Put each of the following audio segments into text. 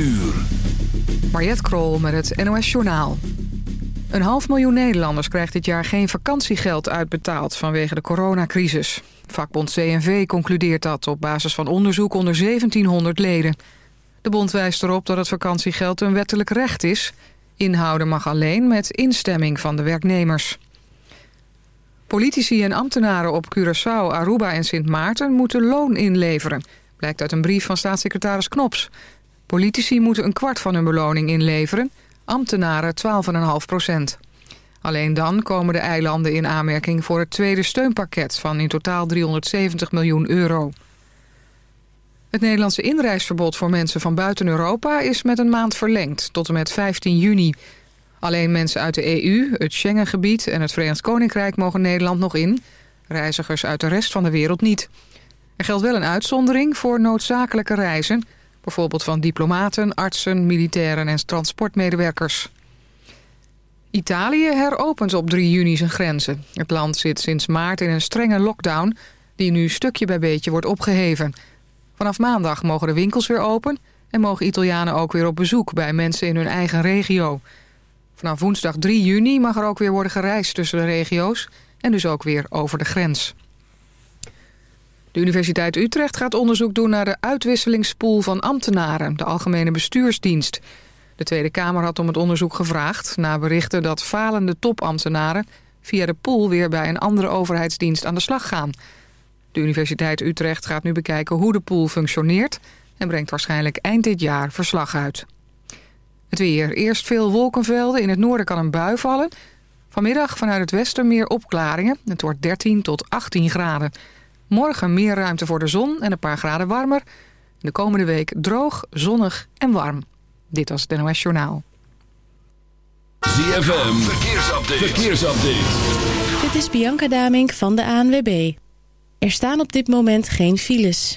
uur. Krol met het NOS Journaal. Een half miljoen Nederlanders krijgt dit jaar geen vakantiegeld uitbetaald vanwege de coronacrisis. Vakbond CNV concludeert dat op basis van onderzoek onder 1700 leden. De bond wijst erop dat het vakantiegeld een wettelijk recht is. Inhouden mag alleen met instemming van de werknemers. Politici en ambtenaren op Curaçao, Aruba en Sint Maarten moeten loon inleveren. Blijkt uit een brief van staatssecretaris Knops. Politici moeten een kwart van hun beloning inleveren, ambtenaren 12,5 procent. Alleen dan komen de eilanden in aanmerking voor het tweede steunpakket van in totaal 370 miljoen euro. Het Nederlandse inreisverbod voor mensen van buiten Europa is met een maand verlengd tot en met 15 juni. Alleen mensen uit de EU, het Schengengebied en het Verenigd Koninkrijk mogen Nederland nog in. Reizigers uit de rest van de wereld niet. Er geldt wel een uitzondering voor noodzakelijke reizen... bijvoorbeeld van diplomaten, artsen, militairen en transportmedewerkers. Italië heropent op 3 juni zijn grenzen. Het land zit sinds maart in een strenge lockdown... die nu stukje bij beetje wordt opgeheven. Vanaf maandag mogen de winkels weer open... en mogen Italianen ook weer op bezoek bij mensen in hun eigen regio. Vanaf woensdag 3 juni mag er ook weer worden gereisd tussen de regio's... en dus ook weer over de grens. De Universiteit Utrecht gaat onderzoek doen naar de uitwisselingspool van ambtenaren, de Algemene Bestuursdienst. De Tweede Kamer had om het onderzoek gevraagd na berichten dat falende topambtenaren via de pool weer bij een andere overheidsdienst aan de slag gaan. De Universiteit Utrecht gaat nu bekijken hoe de pool functioneert en brengt waarschijnlijk eind dit jaar verslag uit. Het weer. Eerst veel wolkenvelden. In het noorden kan een bui vallen. Vanmiddag vanuit het westen meer opklaringen. Het wordt 13 tot 18 graden. Morgen meer ruimte voor de zon en een paar graden warmer. De komende week droog, zonnig en warm. Dit was het NOS Journaal. ZFM. Verkeersupdate. Verkeersupdate. Dit is Bianca Damink van de ANWB. Er staan op dit moment geen files.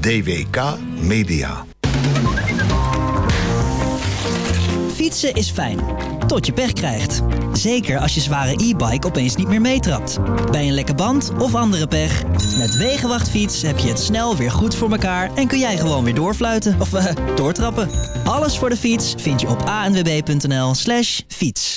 DWK Media. Fietsen is fijn, tot je pech krijgt. Zeker als je zware e-bike opeens niet meer meetrapt. Bij een lekke band of andere pech. Met Wegenwachtfiets heb je het snel weer goed voor elkaar... en kun jij gewoon weer doorfluiten of uh, doortrappen. Alles voor de fiets vind je op anwb.nl slash fiets.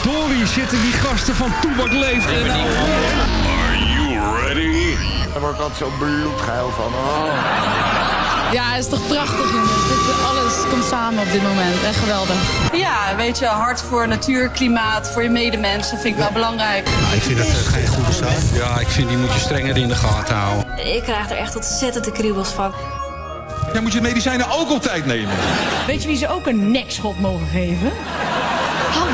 Verdorie zitten die gasten van Toebak Leeft. Are you ready? Daar word ik altijd zo bloedgeil van. Oh. Ja, het is toch prachtig, jongens. Dit, alles komt samen op dit moment. Echt geweldig. Ja, weet je, hard voor natuur, klimaat, voor je medemensen vind ik wel belangrijk. ik vind dat geen goede zaak. Ja, ik vind die moet je strenger in de gaten houden. Ik krijg er echt ontzettend de kriebels van. Ja, moet je medicijnen ook op tijd nemen. Weet je wie ze ook een nekschot mogen geven?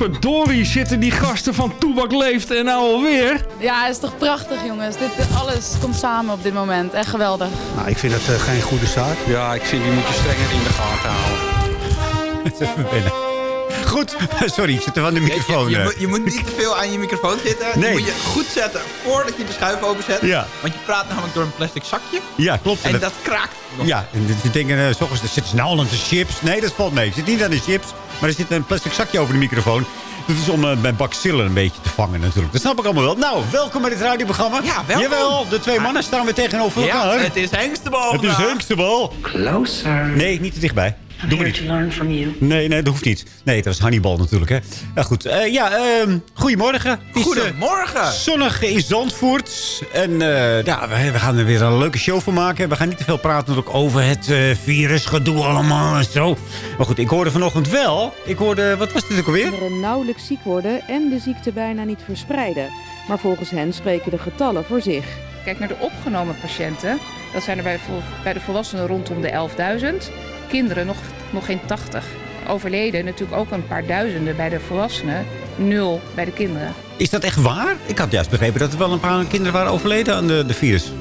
Verdorie zitten die gasten van Toebak Leeft en nou alweer. Ja, het is toch prachtig jongens. Dit, alles komt samen op dit moment. Echt geweldig. Nou, ik vind het uh, geen goede zaak. Ja, ik vind die moet je strenger in de gaten houden. Het is even wennen. Goed, sorry, ik zit er van de microfoon. Je, je, eh. moet, je, moet niet te veel aan je microfoon zitten. Nee. Die moet je goed zetten voordat je de schuif openzet. Ja. Want je praat namelijk door een plastic zakje. Ja, klopt. En dat kraakt. nog. Ja, en ze denken, uh, s ochtends, er zit snel aan de chips. Nee, dat valt mee. Het zit niet aan de chips, maar er zit een plastic zakje over de microfoon. Dat is om mijn bacillen een beetje te vangen natuurlijk. Dat snap ik allemaal wel. Nou, welkom bij dit radioprogramma. Ja, welkom. Jawel, de twee mannen staan weer tegenover elkaar. Ja, het is hengstebal Het is hengstebal. Closer. Nee, niet te dichtbij. Doe maar niet. to learn from you. Nee, nee, dat hoeft niet. Nee, dat is Hannibal natuurlijk, hè. Ja, goed. Eh, ja, ehm, goedemorgen. Is, eh, Goedemorgen. zonnig in Zandvoort. En eh, ja, we, we gaan er weer een leuke show van maken. We gaan niet te veel praten natuurlijk over het eh, virusgedoe allemaal en zo. Maar goed, ik hoorde vanochtend wel... Ik hoorde... Wat was dit ook alweer? Kinderen nauwelijks ziek worden en de ziekte bijna niet verspreiden. Maar volgens hen spreken de getallen voor zich. Kijk naar de opgenomen patiënten. Dat zijn er bij de volwassenen rondom de 11.000. Kinderen nog, nog geen 80. Overleden natuurlijk ook een paar duizenden bij de volwassenen. Nul bij de kinderen. Is dat echt waar? Ik had juist begrepen dat er wel een paar kinderen waren overleden aan de, de virus.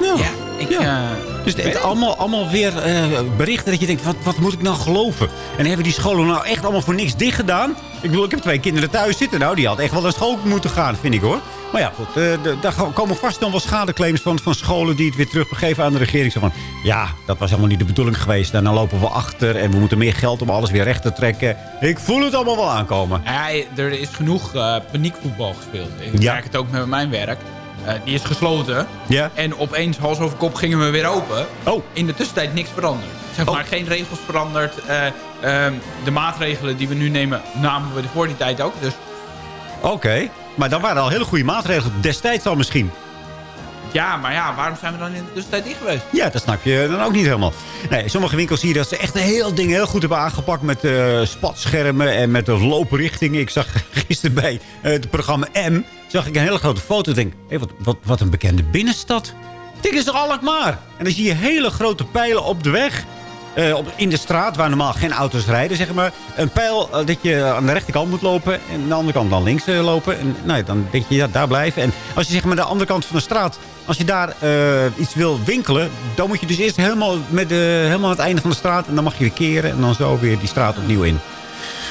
Nou, Ja, ik... eh, Dus het, het allemaal, allemaal weer eh, berichten dat je denkt, wat, wat moet ik nou geloven? En hebben die scholen nou echt allemaal voor niks dicht gedaan? Ik bedoel, ik heb twee kinderen thuis zitten. Nou, die had echt wel naar school moeten gaan, vind ik hoor. Maar ja, goed, eh, daar komen vast dan wel schadeclaims van, van scholen die het weer teruggeven aan de regering. Zo van, ja, dat was helemaal niet de bedoeling geweest. En dan lopen we achter en we moeten meer geld om alles weer recht te trekken. Ik voel het allemaal wel aankomen. Ja, er is genoeg eh, paniekvoetbal gespeeld. Ik Ja. merk het ook met mijn werk. Eh, die is gesloten. Ja. En opeens, hals over kop, gingen we weer open. Oh. In de tussentijd niks veranderd. Zeg maar, geen regels veranderd. Eh, ehm, de maatregelen die we nu nemen, namen we voor die tijd ook. Dus Oké, maar dan waren al hele goede maatregelen. Destijds al misschien. Ja, maar ja, waarom zijn we dan in de tussentijd dicht geweest? Ja, dat snap je dan ook niet helemaal. Nee, sommige winkels zie je dat ze echt heel ding heel goed hebben aangepakt... met eh, spatschermen en met de looprichtingen. Ik zag gisteren bij eh, het programma M... zag ik een hele grote foto. Ik denk, hé, wat, wat, wat een bekende binnenstad. Dit is toch Alkmaar? En dan zie je hele grote pijlen op de weg... eh, op, in de straat, waar normaal geen auto's rijden, zeg maar. Een pijl eh, dat je aan de rechterkant moet lopen... en aan de andere kant dan links eh, lopen. En nou, ja, dan denk je, ja, daar blijven. En als je zeg maar aan de andere kant van de straat... als je daar iets wil winkelen... dan moet je dus eerst helemaal, met, de, helemaal aan het einde van de straat... en dan mag je weer keren en dan zo weer die straat opnieuw in.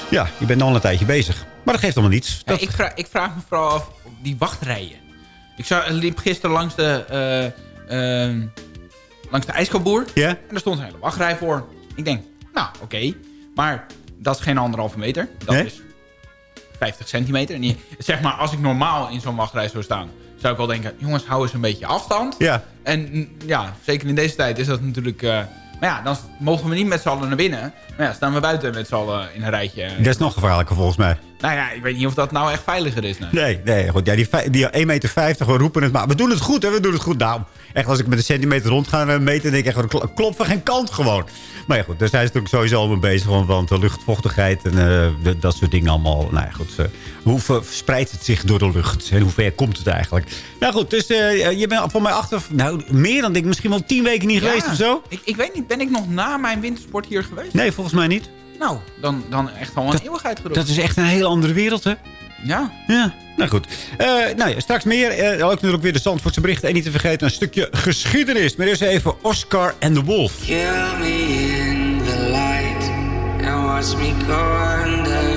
Ja, je bent al een tijdje bezig. Maar dat geeft allemaal niets. Ja, ik, vraag, ik vraag me vooral af, die wachtrijen. Ik zag, liep gisteren langs de, eh, ehm, langs de ijskoopboer. Ja. En daar stond een hele wachtrij voor. Ik denk, nou, oké. Maar dat is geen anderhalve meter. Dat Nee? is 50 centimeter. En je- zeg maar, als ik normaal in zo'n wachtrij zou staan... zou ik wel denken, jongens, hou eens een beetje afstand. Ja. En mm, ja, zeker in deze tijd is dat natuurlijk... eh, maar ja, dan mogen we niet met z'n allen naar binnen. Maar ja, staan we buiten met z'n allen in een rijtje. Dat is nog gevaarlijker volgens mij. Nou ja, ik weet niet of dat nou echt veiliger is. Nee. Nee, nee, goed. Ja, die, die 1,50 meter, we roepen het maar. We doen het goed, hè? We doen het goed. Nou, echt, als ik met een centimeter rond ga eh, meten... denk ik echt, kl- klopt van geen kant gewoon. Maar ja, goed, daar zijn ze natuurlijk sowieso al mee bezig. Want, de luchtvochtigheid en eh, de- dat soort dingen allemaal. Nou ja, goed. eh, hoe ver- verspreidt het zich door de lucht? En hoe ver komt het eigenlijk? Nou goed, dus eh, je bent voor mij achter... Nou, meer dan denk ik misschien wel tien weken niet Ja, geweest of zo. Ik, ik weet niet, ben ik nog na mijn wintersport hier geweest? Nee, volgens mij niet. Nou, dan, dan echt al een eeuwigheid gedoe. Dat is echt een hele andere wereld, hè? Ja. Ja, nou goed. Eh, nou ja, straks meer. Eh, ook natuurlijk weer de Zandvoortse berichten. En niet te vergeten een stukje geschiedenis. Maar eerst even Oscar and the Wolf. Kill me in the light and watch me go under.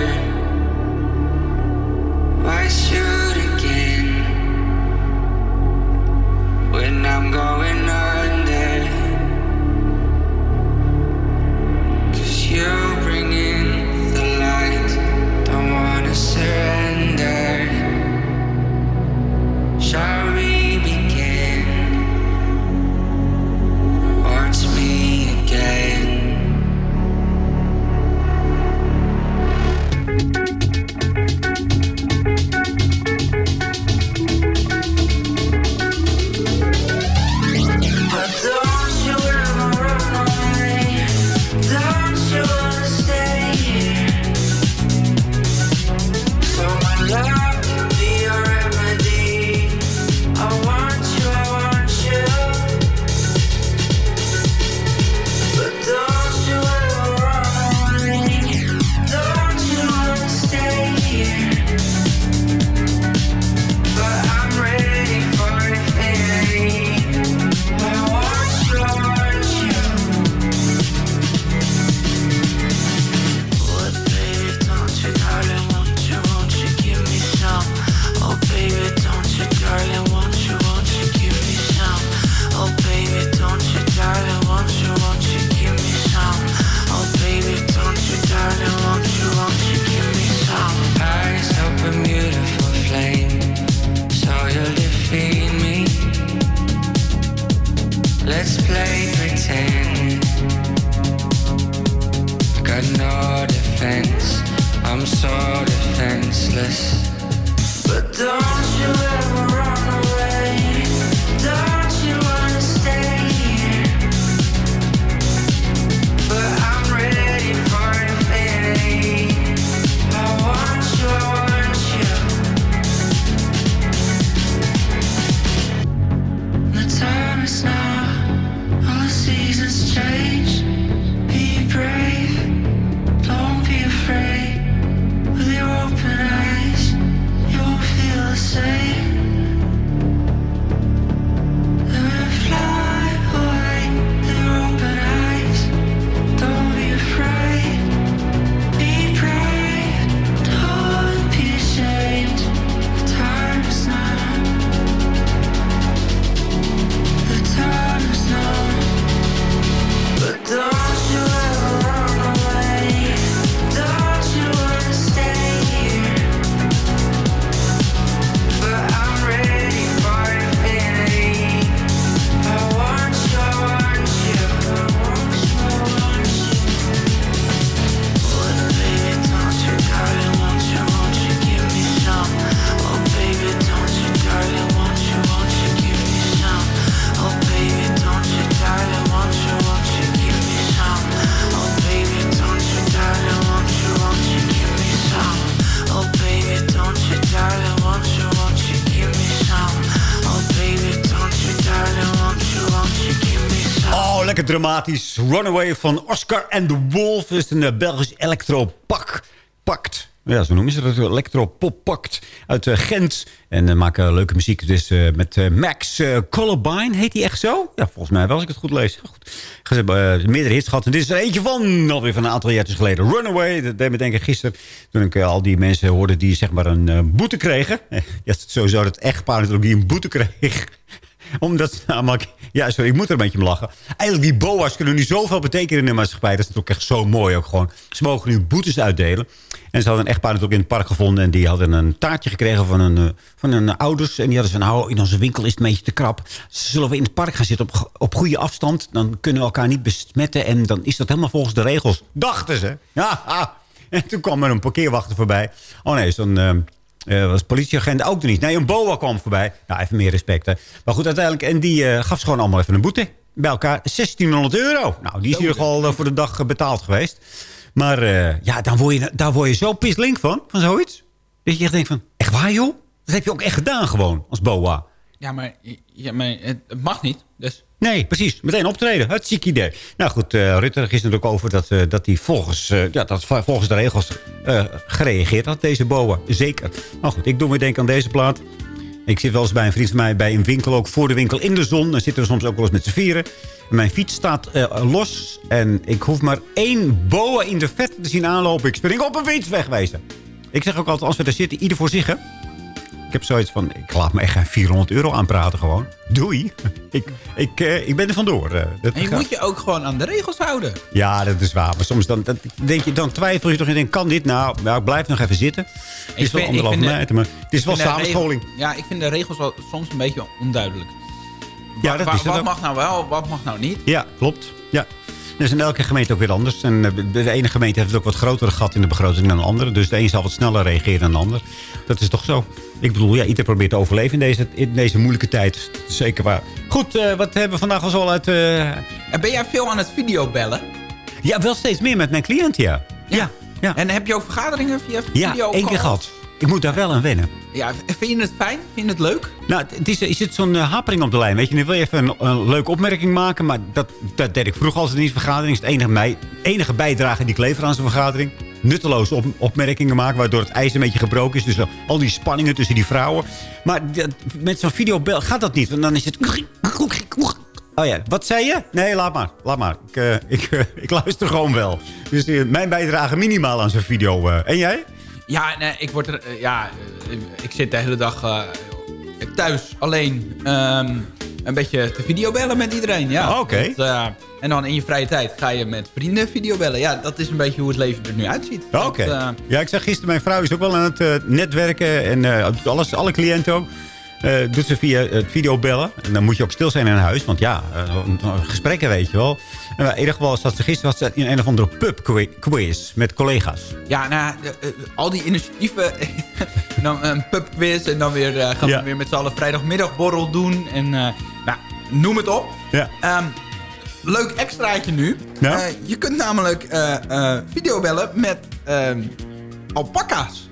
Dramatisch. Runaway van Oscar and the Wolf. Dat is een uh, Belgisch electropak. Pakt. Ja, zo noemen ze dat. Electropop-pact uit uh, Gent. En uh, maken leuke muziek. Dus met Max Columbine. Heet hij echt zo? Ja, volgens mij wel, als ik het goed lees. Goed. Ze meerdere hits gehad. Dit is er eentje van. Alweer van een aantal jaar geleden. Runaway. Dat deed me denken gisteren. Toen ik al die mensen hoorde die zeg maar een boete kregen. Ja, het sowieso dat echtpaar natuurlijk die een boete kreeg omdat. Ja, sorry, ik moet er een beetje om lachen. Eigenlijk die boa's kunnen nu zoveel betekenen in de maatschappij. Dat is natuurlijk echt zo mooi ook gewoon. Ze mogen nu boetes uitdelen. En ze hadden een echtpaar natuurlijk in het park gevonden. En die hadden een taartje gekregen van hun, van hun ouders. En die hadden ze nou, in onze winkel is het een beetje te krap. Zullen we in het park gaan zitten op, op goede afstand? Dan kunnen we elkaar niet besmetten. En dan is dat helemaal volgens de regels. Dachten ze. Ja, En toen kwam er een parkeerwachter voorbij. Oh nee, zo'n... Uh, was politieagent ook er niet. Nee, een boa kwam voorbij. Nou, even meer respect. Hè. Maar goed, uiteindelijk. En die uh, gaf ze gewoon allemaal even een boete. Bij elkaar 1600 euro. Nou, die is hier al uh, voor de dag betaald geweest. Maar ja, dan word je, daar word je zo pislink van. Van zoiets. Dat je echt denkt van, echt waar joh? Dat heb je ook echt gedaan gewoon, als boa. Ja, maar, ja, maar het mag niet. Dus Nee, precies. Meteen optreden. Het ziek idee. Nou goed, uh, Rutte is natuurlijk over dat, uh, dat hij volgens, uh, ja, dat volgens de regels gereageerd had, deze boa. Zeker. Nou goed, ik doe me denken aan deze plaat. Ik zit wel eens bij een vriend van mij bij een winkel, ook voor de winkel in de zon. Dan zitten we soms ook wel eens met z'n vieren. Mijn fiets staat los en ik hoef maar één boa in de vet te zien aanlopen. Ik spring op een fiets, wegwezen. Ik zeg ook altijd, als we daar zitten, ieder voor zich. Ik heb zoiets van, ik laat me echt geen 400 euro aanpraten gewoon. Doei. Ik, ik, uh, ik ben er vandoor. Uh, dat en je gaat... moet je ook gewoon aan de regels houden. Ja, dat is waar. Maar soms dan, denk je, dan twijfel je toch en denk, kan dit nou? Nou, ik blijf nog even zitten. Het is wel anderhalf meter, maar het is wel samenscholing. Regel, ja, ik vind de regels wel soms een beetje onduidelijk. Ja, dat wa, is wat mag nou wel, wat mag nou niet? Ja, klopt. Ja. Is in elke gemeente ook weer anders. En de ene gemeente heeft ook wat grotere gat in de begroting dan de andere. Dus de een zal wat sneller reageren dan de ander. Dat is toch zo. Ik bedoel, ja, ieder probeert te overleven in deze, in deze moeilijke tijd. Zeker waar. Goed, uh, wat hebben we vandaag al zo uit... Uh... Ben jij veel aan het videobellen? Ja, wel steeds meer met mijn cliënt, ja. Ja. ja. ja. En heb je ook vergaderingen via video? Ja, één keer gehad. Ik moet daar wel aan wennen. Ja, vind je het fijn? Vind je het leuk? Nou, het is, is het zo'n uh, hapering op de lijn. Weet je, nu wil je even een, leuke opmerking maken. Maar dat, dat deed ik vroeger als het niet vergadering. is het enige, mij, enige bijdrage die ik lever aan zo'n vergadering. Nutteloze op, opmerkingen maken. Waardoor het ijs een beetje gebroken is. Dus uh, al die spanningen tussen die vrouwen. Maar dat, met zo'n videobel gaat dat niet. Want dan is het... Oh ja, wat zei je? Nee, laat maar. Laat maar. Ik, uh, ik, ik luister gewoon wel. Dus mijn bijdrage minimaal aan zo'n video. en jij? Ja, nee, ik word er... ja, ik zit de hele dag thuis alleen um, een beetje te videobellen met iedereen. Ja. Oh, Oké. Okay. en dan in je vrije tijd ga je met vrienden videobellen. Ja, dat is een beetje hoe het leven er nu uitziet. Oké. Okay. Uh, ja, ik zag gisteren, mijn vrouw is ook wel aan het uh, netwerken. En alles, alle cliënten ook. Uh, doet ze via het videobellen. En dan moet je ook stil zijn in huis. Want ja, uh, gesprekken weet je wel. En in ieder geval zat ze gisteren was in een of andere pub quiz met collega's. Ja, nou, al die initiatieven. dan een pub quiz en dan weer, gaan ja. we weer met z'n allen vrijdagmiddagborrel doen. En nou, noem het op. Ja. Um, leuk extraatje nu. Ja? je kunt namelijk videobellen met alpaca's.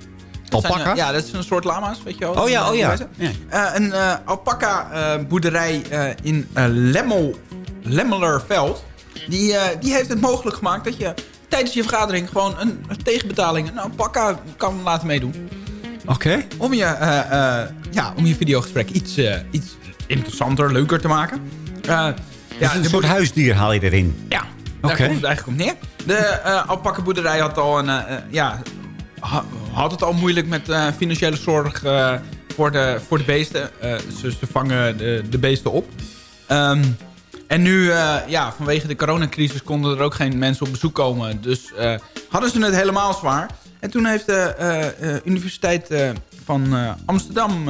Alpaca? Zijn, ja, dat is een soort lama's, weet je wel. Oh ja, oh ja. ja. Uh, een uh, alpaca uh, boerderij in Lemmel, Lemmelerveld. Die, die heeft het mogelijk gemaakt dat je tijdens je vergadering gewoon een, een tegenbetaling een alpaca kan laten meedoen. Oké. Okay. Om, je, ja, om je videogesprek iets, iets interessanter, leuker te maken. ja, dus een soort huisdier haal je erin? Ja, daar okay. komt het eigenlijk op neer. De alpaca boerderij had al een... ja, had het al moeilijk met uh, financiële zorg uh, voor, de, voor de beesten. Uh, ze, vangen de, de beesten op. Um, en nu, ja, vanwege de coronacrisis konden er ook geen mensen op bezoek komen. Dus hadden ze het helemaal zwaar. En toen heeft de Universiteit van Amsterdam...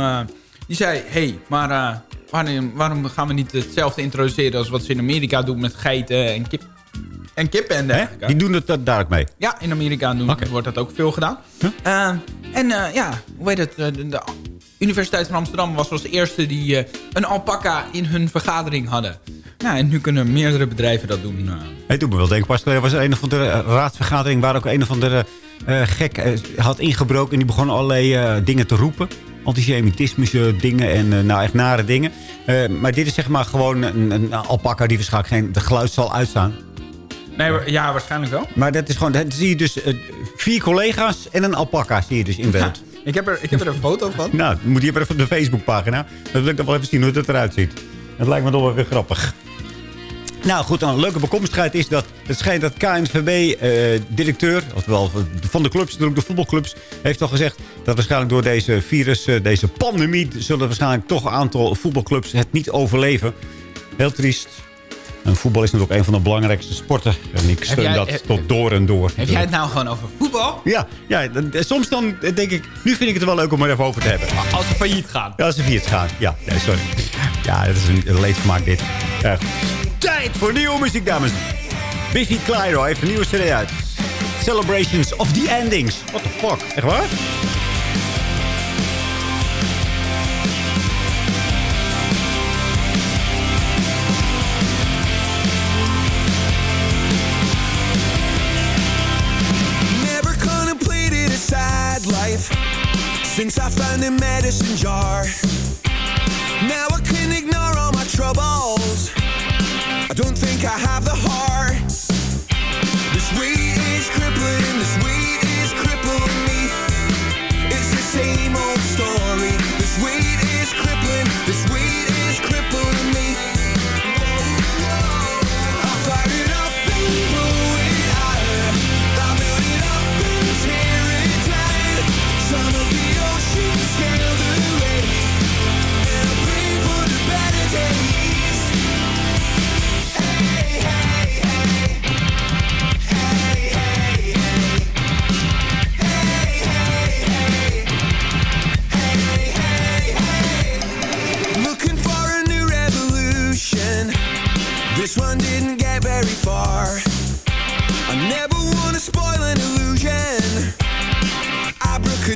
die zei, hey, maar waarom, waarom gaan we niet hetzelfde introduceren... als wat ze in Amerika doen met geiten en kip, en kippen en dergelijke. Die doen het daar ook mee? Ja, in Amerika doen, okay. wordt dat ook veel gedaan. Huh? Uh, en uh, ja, hoe heet het? De, de, Universiteit van Amsterdam was als eerste die een alpaca in hun vergadering hadden. Nou, en nu kunnen meerdere bedrijven dat doen. Hey, doet me wel denken, pas er was een of andere raadsvergadering... waar ook een of andere gek had ingebroken... en die begon allerlei dingen te roepen. antisemitismische dingen en eh, nou echt nare dingen. Eh, maar dit is zeg maar gewoon een, een alpaca die waarschijnlijk geen de geluid zal uitstaan. Nee, ja, waarschijnlijk wel. Maar dat is gewoon, dat zie je dus eh, vier collega's en een alpaca zie je dus in beeld. Ik heb, er, ik heb er een foto van. Nou, moet je even op de Facebookpagina. Dan wil ik dan wel even zien hoe het eruit ziet. Dat lijkt me toch wel weer grappig. Nou goed, dan een leuke bekomstigheid is dat het schijnt dat KNVB-directeur, oftewel van de clubs, ook de voetbalclubs, heeft al gezegd dat waarschijnlijk door deze virus, eh, deze pandemie, zullen waarschijnlijk toch een aantal voetbalclubs het niet overleven. Heel triest. En voetbal is natuurlijk een van de belangrijkste sporten. En ik steun jij- dat heb- tot door en door. Heb jij het nou gewoon over voetbal? Ja, ja dan- soms dan denk ik, nu vind ik het wel leuk om er even over te hebben. Als ze failliet gaan. Ja, als ze failliet gaan. Ja, nee, sorry. Ja, dat is een, leedvermaak dit. Tijd voor nieuwe muziek, dames. Biffy Clyro heeft een nieuwe CD uit. Celebrations of the Endings. What the fuck? Echt waar? Since I found a medicine jar. Now I can ignore all my troubles. I don't think I have the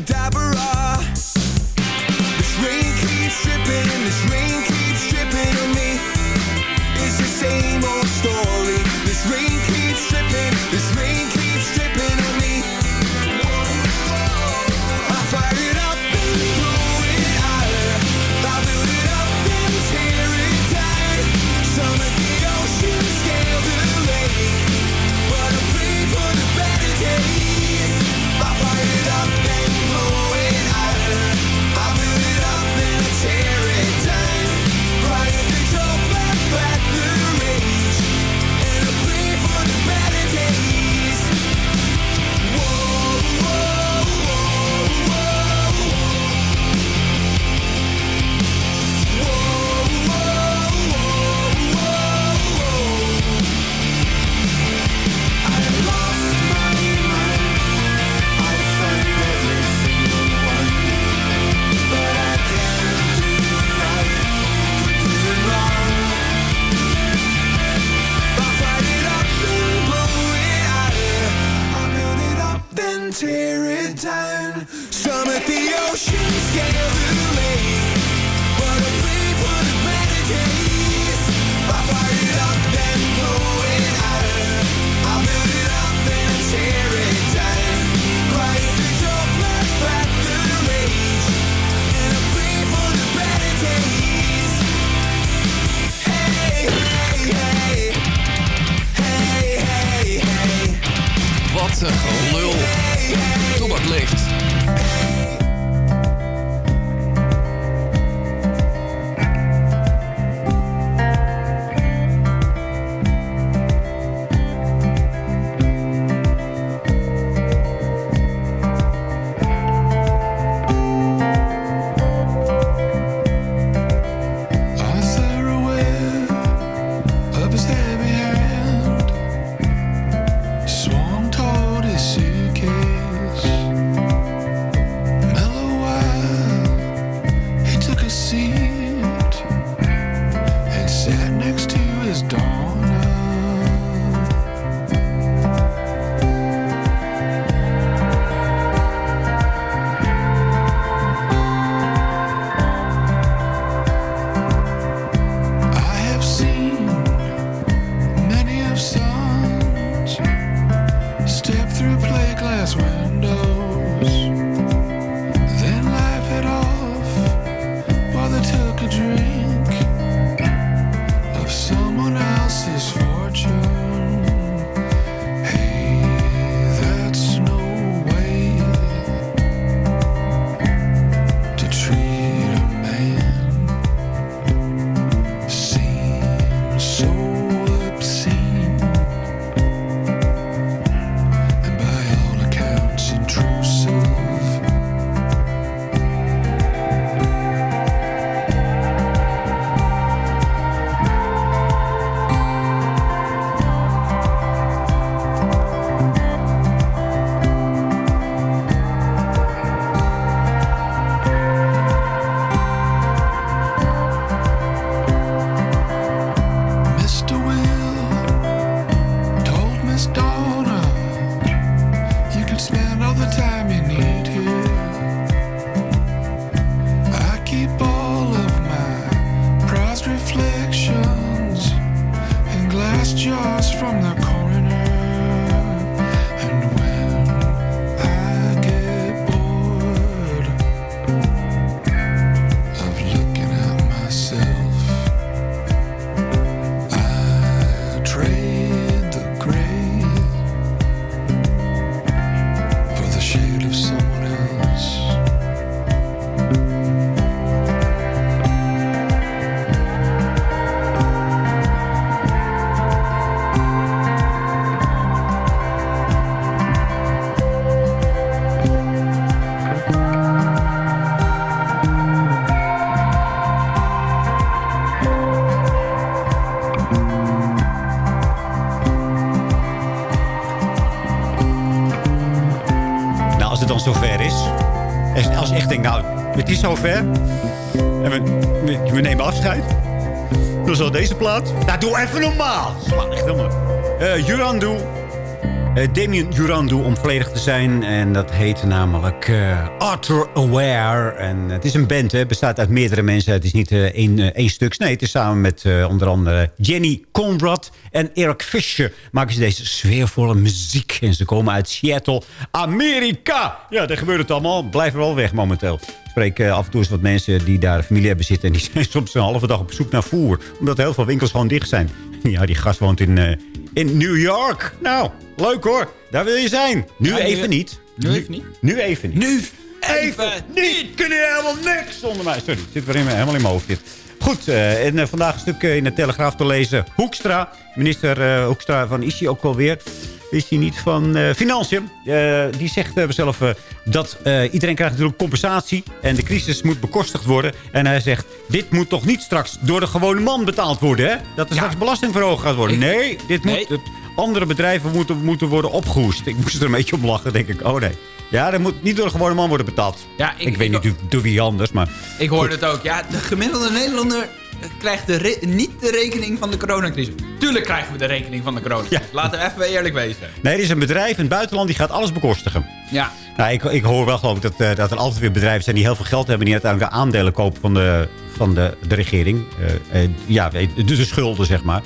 dabber up. Het is zover. En we, we, we nemen afscheid. Dan zal deze plaat. Nou, doe even normaal. Sla echt helemaal. Jurandu. Eh Damien Jurandu om volledig te zijn. En dat heet namelijk eh Arthur Aware. En het is een band, hè. Bestaat uit meerdere mensen. Het is niet eh, één, eh, één stuk. Nee, het is samen met eh, onder andere Jenny Conrad en Eric Fisher. Maken ze deze sfeervolle muziek. En ze komen uit Seattle, Amerika. Ja, daar gebeurt het allemaal. Blijven wel weg momenteel. Spreek eh, af en toe eens wat mensen die daar familie hebben zitten. En die zijn soms een halve dag op zoek naar voer. Omdat heel veel winkels gewoon dicht zijn. Ja, die gast woont in, eh, in New York. Nou, leuk hoor. Daar wil je zijn. Nu Ja, nu- even niet. nu even niet? Nu even niet. Nu even niet. Kunnen helemaal niks zonder mij. Sorry, zit weer in helemaal in mijn hoofd dit. Goed, eh, en eh, vandaag een stuk eh, in de Telegraaf te lezen. Hoekstra, minister Hoekstra van is hij ook alweer? Is hij niet van eh, Financiën? Eh, die zegt uh, zelf eh, dat eh, iedereen krijgt natuurlijk compensatie. En de crisis moet bekostigd worden. En hij zegt, dit moet toch niet straks door de gewone man betaald worden, hè? Dat er straks belasting verhoogd gaat worden. nee, dit moet... het- andere bedrijven moeten, moeten worden opgehoest. Ik moest er een beetje om lachen, denk ik. Oh nee. Ja, dat moet niet door de gewone man worden betaald. Ja, ik, ik- weet ik- niet door, door wie anders, maar... Ik hoorde het ook. Ja, de gemiddelde Nederlander krijgt de niet de rekening van de coronacrisis. Tuurlijk krijgen we de rekening van de coronacrisis. Laten we even eerlijk wezen. Nee, er is een bedrijf in het buitenland die gaat alles bekostigen. Ja. Nou, ik, ik hoor wel geloof ik dat, eh, dat er altijd weer bedrijven zijn die heel veel geld hebben... die uiteindelijk de aandelen kopen van de, van de, de regering. Eh, eh, ja, de, de schulden, zeg maar.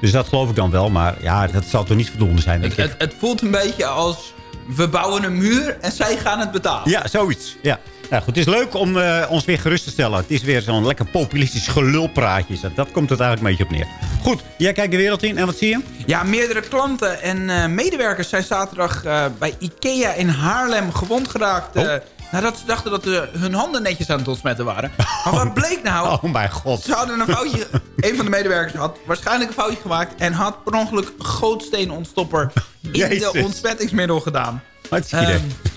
Dus dat geloof ik dan wel. Maar ja, dat zal toch niet voldoende zijn. Het, het, het voelt een beetje als... We bouwen een muur en zij gaan het betalen. Ja, zoiets. Ja. Nou goed, het is leuk om eh, ons weer gerust te stellen. Het is weer zo'n lekker populistisch gelulpraatje. Dat, dat komt het eigenlijk een beetje op neer. Goed, jij kijkt de wereld in en wat zie je? Ja, meerdere klanten en eh, medewerkers zijn zaterdag eh, bij Ikea in Haarlem gewond geraakt. Oh. nadat ze dachten dat ze hun handen netjes aan het ontsmetten waren. Maar wat bleek nou? Oh mijn god. Ze hadden een foutje. een van de medewerkers had waarschijnlijk een foutje gemaakt. En had per ongeluk gootsteenontstopper in Jezus. de ontsmettingsmiddel gedaan. Hartstikke idee.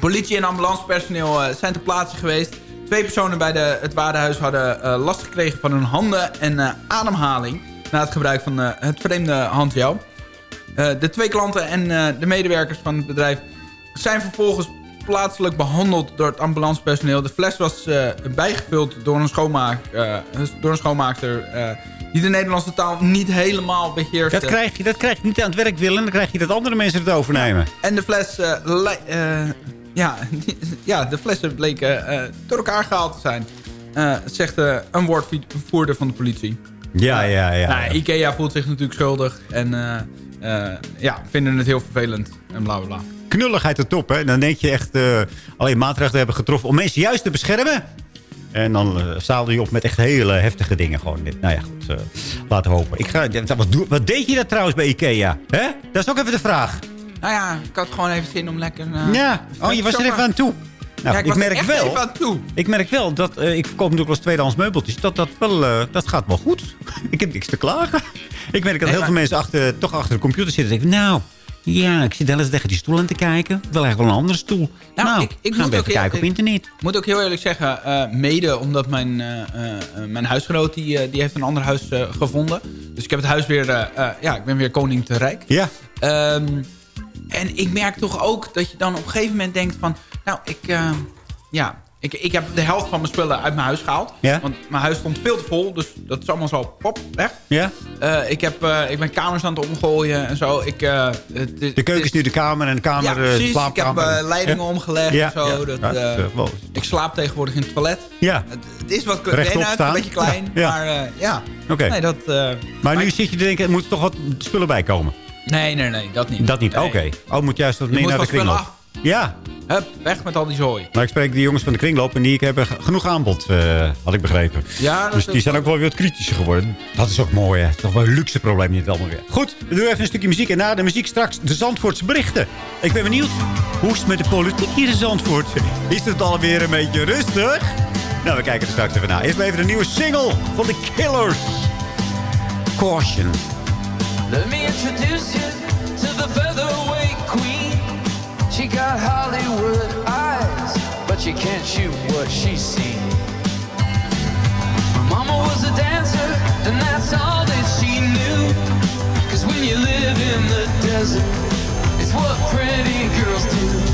Politie en ambulancepersoneel eh, zijn ter plaatse geweest. Twee personen bij de, het waardehuis hadden eh, last gekregen van hun handen en eh, ademhaling. Na het gebruik van het vreemde handjouw. Eh, de twee klanten en de medewerkers van het bedrijf zijn vervolgens plaatselijk behandeld door het ambulancepersoneel. De fles was bijgevuld door een, schoonmaak, door een schoonmaakster die de Nederlandse taal niet helemaal beheerste. Dat krijg, je, dat krijg je niet aan het werk willen. Dan krijg je dat andere mensen het overnemen. En de fles, eh, ja, ja, de flessen bleken eh, door elkaar gehaald te zijn. Eh, zegt eh, een woordvoerder van de politie. Ja, ja, ja. Nou, Ikea voelt zich natuurlijk schuldig. En ja, vinden het heel vervelend. En bla bla bla. knulligheid de top. Hè? Dan denk je echt alleen maatregelen hebben getroffen om mensen juist te beschermen. En dan uh, staalde je op met echt hele heftige dingen. Gewoon. Nou ja, goed. laten we hopen. Ik ga, wat, wat deed je dat trouwens bij Ikea? Hè? Dat is ook even de vraag. Nou ja, ik had gewoon even zin om lekker... eh, ja, oh, je was er even aan toe. Nou, Ja, ik er echt wel, even aan toe. Ik merk wel dat, eh, ik verkoop natuurlijk wel eens tweedehands meubeltjes, dat dat wel, eh, dat gaat wel goed. ik heb niks te klagen. Ik merk dat heel veel mensen achter, toch achter de computer zitten en denken, nou, ja, ik zit hele tijd tegen die stoel aan te kijken. Ik wil eigenlijk wel een andere stoel. Nou, ik, ik gaan moet we ook even kijken op ik internet. moet ook heel eerlijk zeggen, mede omdat mijn, mijn huisgenoot die, die heeft een ander huis gevonden. Dus ik heb het huis weer, ja, ik ben weer koning te rijk. Ja. Ehm, en ik merk toch ook dat je dan op een gegeven moment denkt van, nou, ik, eh, ja, Ik, ik heb de helft van mijn spullen uit mijn huis gehaald. Ja? Want mijn huis stond veel te vol. Dus dat is allemaal zo pop, weg. Ja? Eh, ik, heb, eh, ik ben kamers aan het omgooien en zo. Ik, De keuken is nu de kamer en de kamer ja, de precies. Ik heb leidingen Ja. omgelegd en zo. Dat, ik slaap tegenwoordig in het toilet. Ja. Het, het is wat uit, een beetje klein. Maar ja. Oké. Nee, dat, eh, Maar nu zit je te denken, er moeten toch wat spullen bij komen? Nee, nee, nee, dat niet. Dat niet, Nee. oké. Oh, moet juist wat meer naar de kringloop. Ja, Hup, weg met al die zooi. maar ik spreek die jongens van de kringloop en die hebben genoeg aanbod, eh, had ik begrepen. Ja, dat dus die zijn ook wel weer wat kritischer geworden. Dat is ook mooi, hè. Toch wel een luxe probleem niet allemaal weer. Goed, we doen even een stukje muziek. En na de muziek straks de Zandvoortse berichten. Ik ben benieuwd, hoe is het met de politiek hier in Zandvoort? Is het alweer een beetje rustig? Nou, we kijken er straks even naar. Eerst maar even een nieuwe single van The Killers. Caution. Let me introduce you to the featherweight queen. She got Hollywood eyes, but she can't shoot what she's seen. Her mama was a dancer, and that's all that she knew. Cause when you live in the desert, it's what pretty girls do.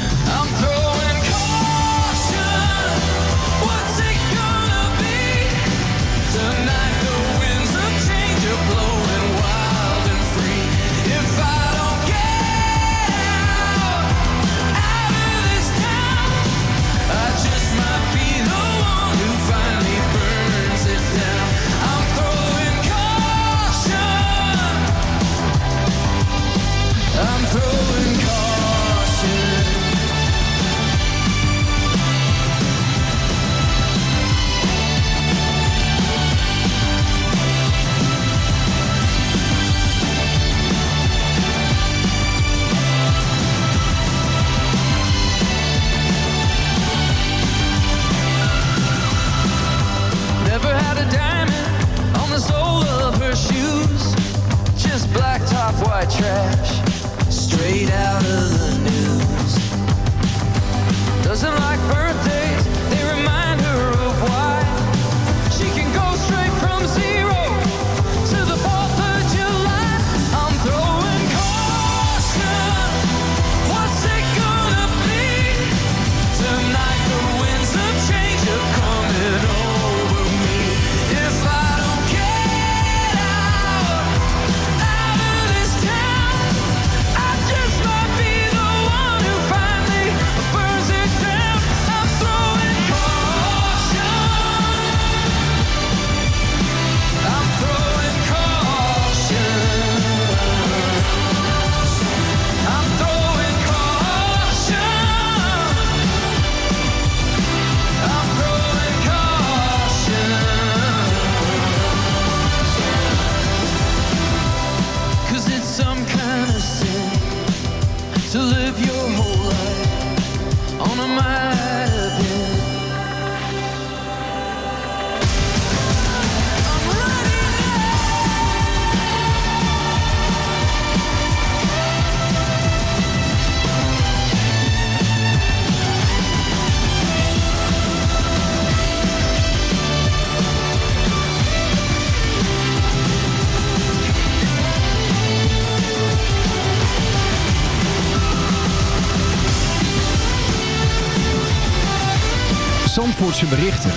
Zandvoortse berichten.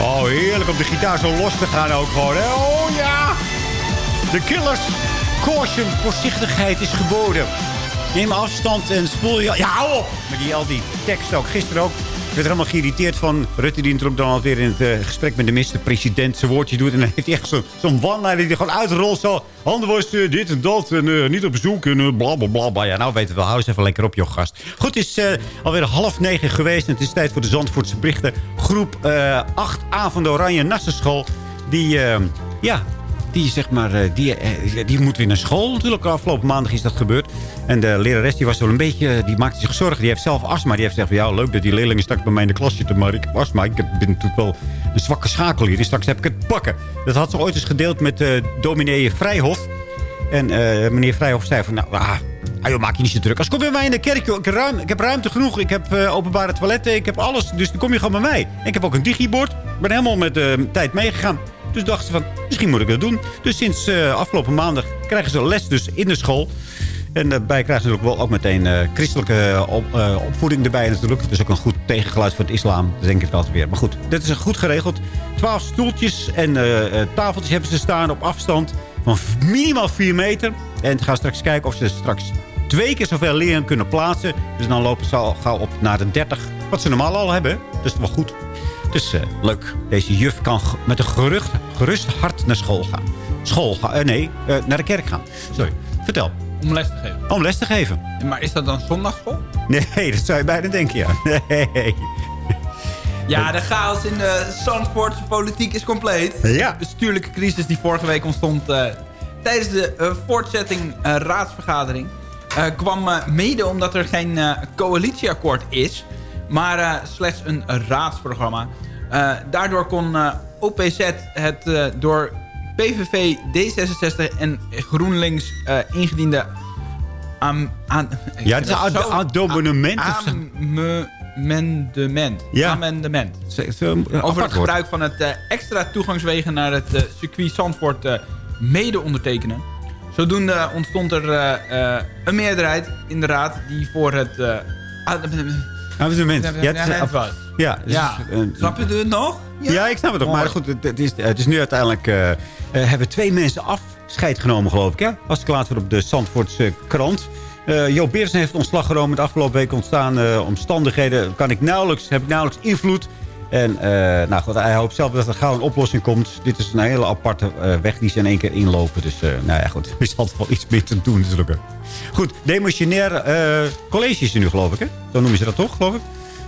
Oh, heerlijk om de gitaar zo los te gaan ook gewoon. Oh ja! De killers. Caution, voorzichtigheid is geboden. Neem afstand en spoel je... Ja! Met die, al die teksten ook. Gisteren ook. Ik werd er helemaal geïrriteerd van. Rutte die dan alweer in het eh, gesprek met de minister-president zijn woordje doet. En dan heeft hij echt zo- zo'n one-liner die er gewoon uitrolt. Zo, handen wassen, dit en dat. En eh, niet op bezoek en uh, bla, bla, bla, bla. Ja, nou weten we wel. Hou eens even lekker op, joh, gast. Goed, het is eh, alweer half negen geweest. En het is tijd voor de Zandvoortse berichten. Groep eh 8A van de Oranje Nassenschool. Die, eh, ja, die, zeg maar, eh, die, eh, die moet weer naar school. Natuurlijk, afgelopen maandag is dat gebeurd. En de lerares die was wel een beetje, die maakte zich zorgen. Die heeft zelf astma. Die heeft gezegd ja, leuk dat die leerlingen straks bij mij in de klas zitten. Maar ik heb astma. Ik ben natuurlijk wel een zwakke schakel hier. En straks heb ik het pakken. Dat had ze ooit eens gedeeld met eh dominee Vrijhof. En eh, meneer Vrijhof zei van, nou, ah, ah, joh, maak je niet zo druk. Als kom bij mij in de kerk, joh. ik, ruim, ik heb ruimte genoeg. Ik heb eh, openbare toiletten, ik heb alles. Dus dan kom je gewoon bij mij. Ik heb ook een digibord. Ik ben helemaal met de tijd meegegaan. Dus dachten ze van, misschien moet ik dat doen. Dus sinds eh, afgelopen maandag krijgen ze les dus in de school. En daarbij krijgen ze natuurlijk wel ook meteen eh, christelijke op, eh, opvoeding erbij natuurlijk. Dus ook een goed tegengeluid voor het islam. Denk ik altijd weer. Maar goed, dit is goed geregeld. Twaalf stoeltjes en eh, eh, tafeltjes hebben ze staan op afstand van minimaal 4 meter. En gaan straks kijken of ze straks twee keer zoveel leerlingen kunnen plaatsen. Dus dan lopen ze al gauw op naar de 30. Wat ze normaal al hebben. Dus wel goed. Dus leuk. Deze juf kan met een gerucht, gerust hart naar school gaan. School gaan. eh, nee, eh, naar de kerk gaan. Sorry. Vertel. Om les te geven. Om les te geven. Maar is dat dan zondagschool? Nee, dat zou je bijna denken, ja. Nee. Ja, de chaos in de Zandvoortse politiek is compleet. Ja. De bestuurlijke crisis die vorige week ontstond eh, tijdens de voortzetting raadsvergadering... kwam mede omdat er geen coalitieakkoord is, maar slechts een raadsprogramma. Eh, daardoor kon eh, OPZ het eh, door PVV, D66 en GroenLinks ingediende aan, aan, Ja, het is een amendement. Ja. Amendement. Over het gebruik van het extra toegangswegen naar het circuit Zandvoort mede ondertekenen. Zodoende ontstond er een meerderheid in de raad die voor het... Ja, het is- Ja, Ja, dus, Ja. eh, Snap je het nog? Ja, ik snap het ook. Maar goed, het, is, het is nu uiteindelijk... eh, eh, hebben twee mensen afscheid genomen, geloof ik. Hè? Was ik later op de Zandvoortse krant. Eh Jo Beersen heeft ontslag genomen. De afgelopen week ontstaan omstandigheden. Kan ik nauwelijks, heb ik nauwelijks invloed. En eh, nou goed, hij hoopt zelf dat er gauw een oplossing komt. Dit is een hele aparte eh, weg die ze in één keer inlopen. Dus eh, nou ja, goed. Er is altijd wel iets meer te doen natuurlijk. Goed, demotionair eh, college is er nu, geloof ik. Hè? Zo noemen ze dat toch, geloof ik?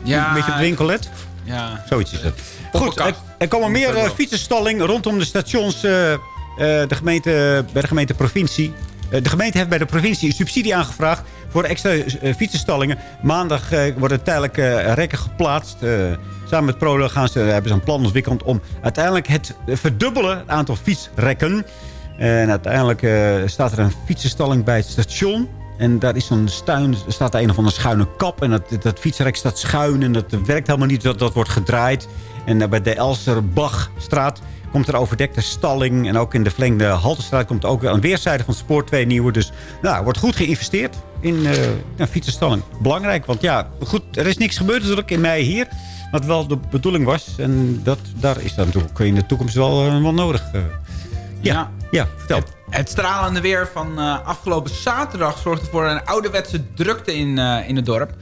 Ja. Een beetje winkellet. Ja. Zoiets is het. Goed, er, er komen meer fietsenstalling rondom de stations de gemeente, bij de gemeente provincie. De gemeente heeft bij de provincie een subsidie aangevraagd voor extra fietsenstallingen. Maandag worden tijdelijk rekken geplaatst. Samen met Prolo gaan ze, hebben ze een plan ontwikkeld om uiteindelijk het verdubbelen het aantal fietsrekken. En uiteindelijk staat er een fietsenstalling bij het station. En daar is zo'n stuin, staat een of andere schuine kap. En dat, dat fietsrek staat schuin en dat werkt helemaal niet. Dat, dat wordt gedraaid. En bij de Elsterbachstraat komt er overdekte stalling. En ook in de verlengde Haltestraat komt ook aan weerszijden van het spoor twee nieuwe. Dus nou, wordt goed geïnvesteerd in uh, ja, fietsenstalling. Belangrijk, want ja, goed, er is niks gebeurd natuurlijk in mei hier. Wat wel de bedoeling was. En dat, daar is dan natuurlijk in de toekomst wel, uh, wel nodig. Uh, ja, ja, ja, vertel. Het, het, stralende weer van afgelopen zaterdag zorgde voor een ouderwetse drukte in, in het dorp.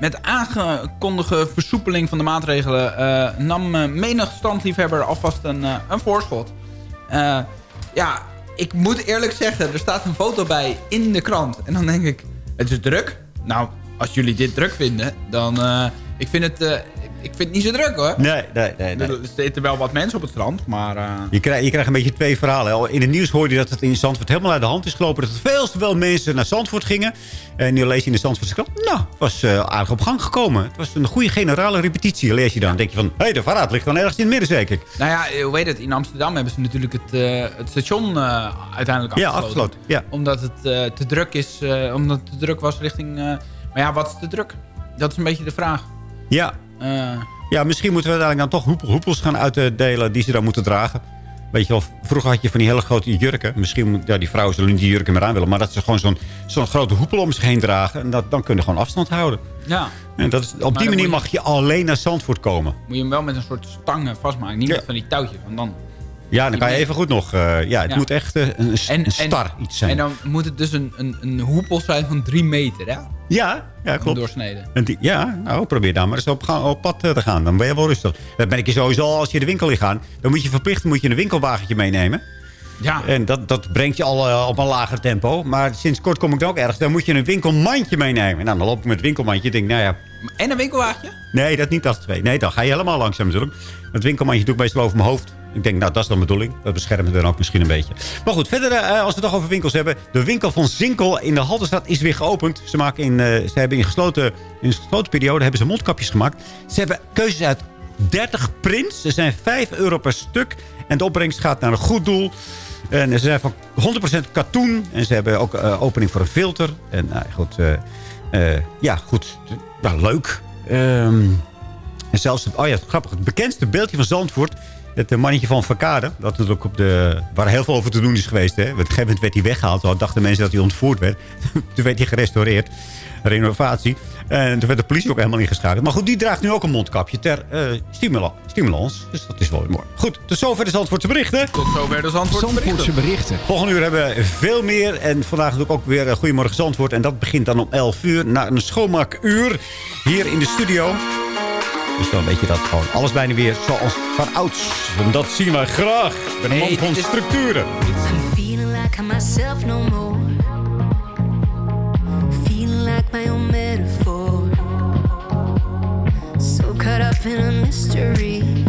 Met aangekondigde versoepeling van de maatregelen nam menig strandliefhebber alvast een, een voorschot. ja, ik moet eerlijk zeggen, er staat een foto bij in de krant. En dan denk ik, het is druk. Nou, als jullie dit druk vinden, dan... ik vind het ik vind het niet zo druk hoor. Nee, nee, nee. nee. Er zitten wel wat mensen op het strand, maar... Uh... Je, krijgt, je krijgt een beetje twee verhalen. In het nieuws hoorde je dat het in Zandvoort helemaal uit de hand is gelopen. Dat er veel te veel mensen naar Zandvoort gingen. En nu lees je in de Zandvoortse krant. Nou, het was uh, aardig op gang gekomen. Het was een goede generale repetitie, lees je dan. Denk je van, hé, hey, de verraad ligt dan ergens in het midden zeker. Nou ja, hoe weet het? In Amsterdam hebben ze natuurlijk het, uh, het station uiteindelijk afgesloten. Ja, afgesloten. Ja. Omdat het te druk is, omdat het te druk was richting... maar ja, wat is te druk? Dat is een beetje de vraag. Ja. Ja, misschien moeten we uiteindelijk dan toch hoepel, hoepels gaan uitdelen die ze dan moeten dragen. Weet je wel, vroeger had je van die hele grote jurken. Misschien, ja, die vrouwen zullen niet die jurken meer aan willen. Maar dat ze gewoon zo'n zo'n grote hoepel om zich heen dragen. En dat, dan kunnen gewoon afstand houden. Ja. En dat is, op die manier je, mag je alleen naar Zandvoort komen. Moet je hem wel met een soort stangen vastmaken. Niet ja. met van die touwtjes. Want dan... Ja, dan kan je even goed nog... Uh, ja, het ja. moet echt uh, een, en, een star en, iets zijn. En dan moet het dus een, een, een hoepel zijn van drie meter, hè? Ja, ja klopt. Doorsneden. En die, ja, nou, probeer daar maar eens op, op pad te gaan. Dan ben je wel rustig. Dat ben ik je sowieso als je de winkel in gaat. Dan moet je verplicht moet je een winkelwagentje meenemen. Ja. En dat, dat brengt je al uh, op een lager tempo. Maar sinds kort kom ik er ook ergens. Dan moet je een winkelmandje meenemen. Nou, dan loop ik met het winkelmandje. denk nou ja... En een winkelwagentje? Nee, dat niet als twee. Nee, dan ga je helemaal langzaam natuurlijk. Het winkelmandje doe ik meestal over mijn hoofd. Ik denk, nou, dat is dan de bedoeling. Dat beschermt dan ook misschien een beetje. Maar goed, verder, uh, als we het toch over winkels hebben. De winkel van Zinkel in de Halterstraat is weer geopend. Ze, maken in, uh, ze hebben in gesloten, in een gesloten periode hebben ze mondkapjes gemaakt. Ze hebben keuzes uit 30 prints. Ze zijn 5 euro per stuk. En de opbrengst gaat naar een goed doel. En ze zijn van 100% katoen. En ze hebben ook uh, opening voor een filter. En nou, goed, ja, goed. Nou, leuk. Um, en zelfs, oh ja, grappig. Het bekendste beeldje van Zandvoort Het eh, mannetje van Verkade, dat natuurlijk op de, waar heel veel over te doen is geweest. Hè? Op een gegeven moment werd hij weggehaald. Toen dachten mensen dat hij ontvoerd werd. toen werd hij gerestaureerd. Renovatie. En toen werd de politie ook helemaal ingeschakeld. Maar goed, die draagt nu ook een mondkapje ter eh, stimula- stimulans. Dus dat is wel mooi. Goed, tot zover de Zandvoortse berichten. Tot zover de Zandvoortse Zandvoortse berichten. berichten. Volgende uur hebben we veel meer. En vandaag natuurlijk ook weer eh, Goedemorgen Zandvoort. En dat begint dan om 11 uur. Na een schoonmaakuur hier in de studio. Dus dan weet je dat gewoon alles bijna weer zoals van ouds. En dat zien wij graag. Ik ben een man van structuren. I'm feeling like myself no more. My own metaphor. So caught up in a mystery.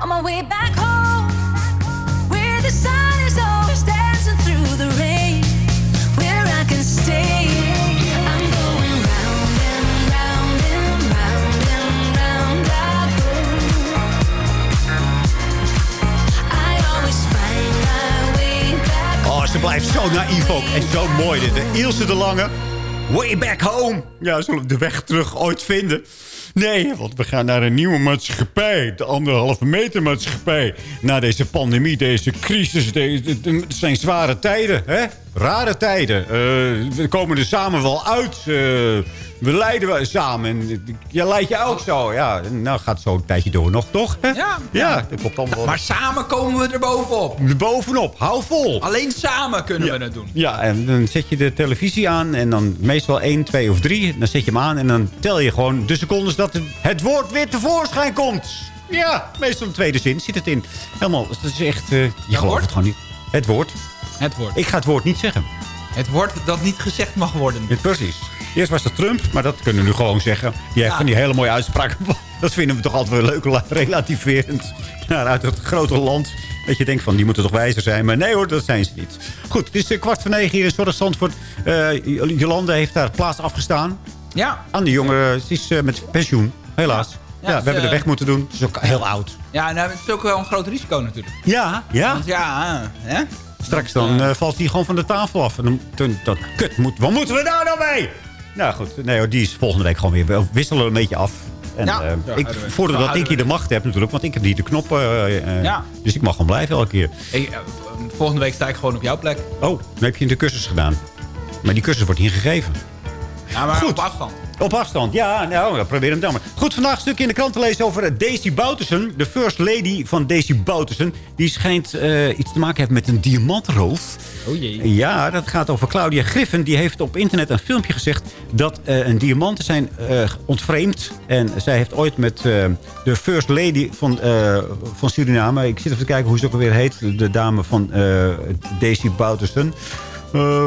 On my way back home, where the sun is always dancing through the rain, where I can stay. I'm going round and round and round and round I go. I always find my way back. Oh, ze blijft zo naïef ook. En zo mooi. dit. De Ilse de Lange. Way back home. Ja, zullen we de weg terug ooit vinden? Nee, want we gaan naar een nieuwe maatschappij. De anderhalve meter maatschappij. Na deze pandemie, deze crisis. Deze, het zijn zware tijden, hè? Rare tijden. Eh, we komen er samen wel uit. Eh, we leiden wel samen. En je leidt je ook zo. Ja, nou gaat zo een tijdje door nog, toch? Ja. Ja, dat allemaal. Maar samen komen we er bovenop. Bovenop, hou vol. Alleen samen kunnen we het doen. Ja, en dan zet je de televisie aan en dan meestal 1, 2 of 3. Dan zet je hem aan en dan tel je gewoon de secondes dat het- woord weer tevoorschijn komt. Ja, meestal een tweede zin zit het in. Helemaal, dat is echt... eh, je gelooft het gewoon niet. Het woord. Het woord. Ik ga het woord niet zeggen. Het woord dat niet gezegd mag worden. Ja, precies. Eerst was het Trump, maar dat kunnen we nu gewoon zeggen. Die heeft Ja. van die hele mooie uitspraken. Dat vinden we toch altijd wel leuk, la- relativerend. Ja, uit het grote land. Dat je denkt van, die moeten toch wijzer zijn. Maar nee hoor, dat zijn ze niet. Goed, het is eh, kwart voor negen hier in Zorg Zandvoort. Eh, Jolande heeft daar plaats afgestaan. Ja. Aan de jongen, ze is eh, met pensioen, helaas. Ja, Ja, we hebben de weg moeten doen. Ze is ook heel oud. Ja, nou, het is ook wel een groot risico natuurlijk. Ja, ja. Want ja, hè? Straks dan eh, valt hij gewoon van de tafel af. En dan, dan, kut, moet, wat moeten we daar nou mee? Nou goed, nee, hoor, die is volgende week gewoon weer. We wisselen een beetje af. En, Ja, eh, ik, voordat ik hier de macht heb natuurlijk. Want ik heb niet de knop. eh, Ja. Dus ik mag gewoon blijven elke keer. Ik, volgende week sta ik gewoon op jouw plek. Oh, dan heb je de cursus gedaan. Maar die cursus wordt hier gegeven. Ja, maar op afstand. Op afstand, ja. Nou, we proberen hem dan maar. Goed, vandaag een stukje in de krant te lezen over eh, Daisy Boutersen. De first lady van Daisy Boutersen. Die schijnt eh, iets te maken hebben met een diamantroof. Oh jee. Ja, dat gaat over Claudia Griffin. Die heeft op internet een filmpje gezegd dat eh, een diamanten zijn eh, ontvreemd. En zij heeft ooit met de first lady van, van Suriname... Ik zit even te kijken hoe ze ook alweer heet. De dame van Daisy Boutersen.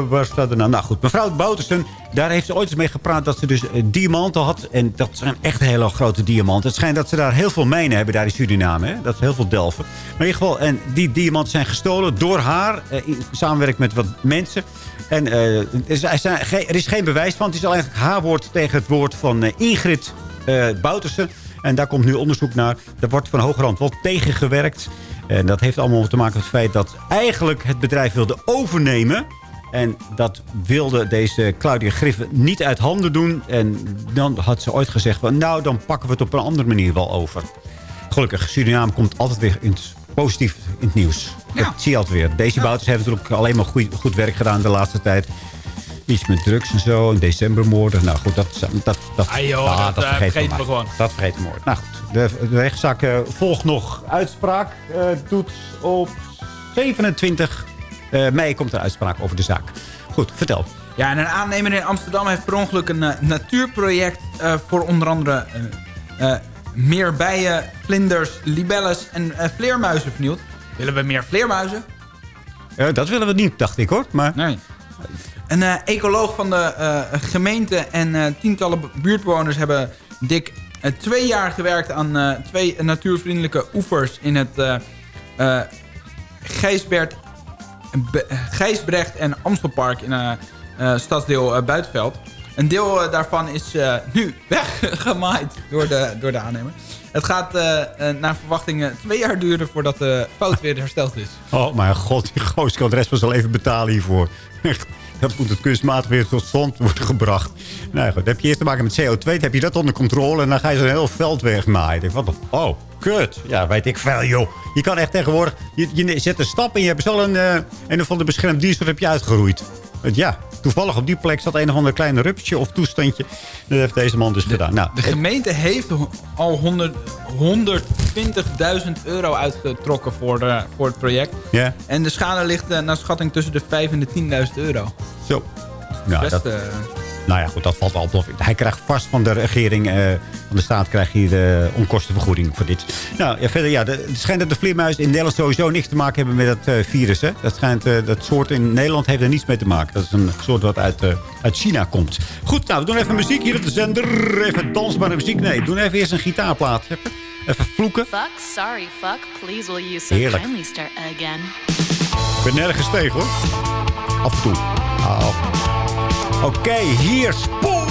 Waar staat er nou? Nou goed, mevrouw Boutersen, daar heeft ze ooit eens mee gepraat dat ze dus eh, diamanten had. En dat zijn echt hele grote diamanten. Het schijnt dat ze daar heel veel mijnen hebben, daar in Suriname. Hè? Dat is heel veel delven. Maar in ieder geval, en die diamanten zijn gestolen door haar. eh, in samenwerking met wat mensen. En eh, er, is, geen- bewijs van. Het is al eigenlijk haar woord tegen het woord van Ingrid Boutersen. En daar komt nu onderzoek naar. Daar wordt van hogerhand wel tegengewerkt. En dat heeft allemaal te maken met het feit dat eigenlijk het bedrijf wilde overnemen. En dat wilde deze Claudia Griffin niet uit handen doen. En dan had ze ooit gezegd van... nou, dan pakken we het op een andere manier wel over. Gelukkig, Suriname komt altijd weer in het, positief in het nieuws. Dat zie je altijd weer. Deze Bouters hebben natuurlijk alleen maar goed, goed werk gedaan de laatste tijd. Iets met drugs en zo. Een decembermoorden. Nou goed, dat, dat, dat, Ah, joh, ah, dat, eh, vergeten maar. we gewoon. Dat vergeten we nooit. Nou goed, de, de rechtszaak eh, volgt nog. Uitspraak eh, doet op 27 eh, mei komt er uitspraak over de zaak. Goed, vertel. Ja, en een aannemer in Amsterdam heeft per ongeluk een eh, natuurproject eh, voor onder andere eh, eh, meer bijen, vlinders, libelles en eh, vleermuizen vernield. Willen we meer vleermuizen? Eh, dat willen we niet, dacht ik hoor. Maar... Nee. Een eh, ecoloog van de eh, gemeente en eh, tientallen buurtbewoners hebben dik eh, twee jaar gewerkt aan eh, twee natuurvriendelijke oevers in het eh eh, Gijsbert, Be- Gijsbrecht en Amstelpark in eh eh, stadsdeel eh, Buitenveld. Een deel daarvan is nu weggemaaid door de, door de aannemer. Het gaat naar verwachtingen twee jaar duren voordat de fout weer hersteld is. Oh mijn god, die goos kan de rest van zijn betalen hiervoor. Echt, dat moet het kunstmatig weer tot stand worden gebracht. Nou goed, dan heb je eerst te maken met CO2. Dan heb je dat onder controle en dan ga je zo'n heel veld wegmaaien. Ik denk, wat de- Oh, kut. Ja, weet ik veel, joh. Je kan echt tegenwoordig... Je, je zet een stap en je hebt zo een, eh, een of ander beschermd diersoort heb je uitgeroeid. Want Ja, toevallig op die plek zat een of ander kleine rupsje of toestandje. Dat heeft deze man dus gedaan. Nou, De gemeente heeft al 100 120.000 euro uitgetrokken voor, de, voor het project. Ja. En de schade ligt eh, naar schatting tussen de 5 en de 10.000 euro. Zo. Ja, Best, dat, eh, nou ja, goed, dat valt altijd nog. Hij krijgt vast van de regering, eh, van de staat, krijgt hij de onkostenvergoeding voor dit. Nou, ja, verder, ja, de, het schijnt dat de vleermuizen in Nederland sowieso niks te maken hebben met dat eh, virus. Hè? Dat schijnt, eh, dat soort in Nederland heeft er niets mee te maken. Dat is een soort wat uit, uit China komt. Goed, nou, we doen even muziek hier op de zender. Even dansbare muziek. Nee, we doen even eerst een gitaarplaat. Even, vloeken. Fuck, sorry, fuck. Please will you so Heerlijk. kindly start again. Ik ben nergens tegen, hoor. Af en toe. Oh. Oké, hier sport.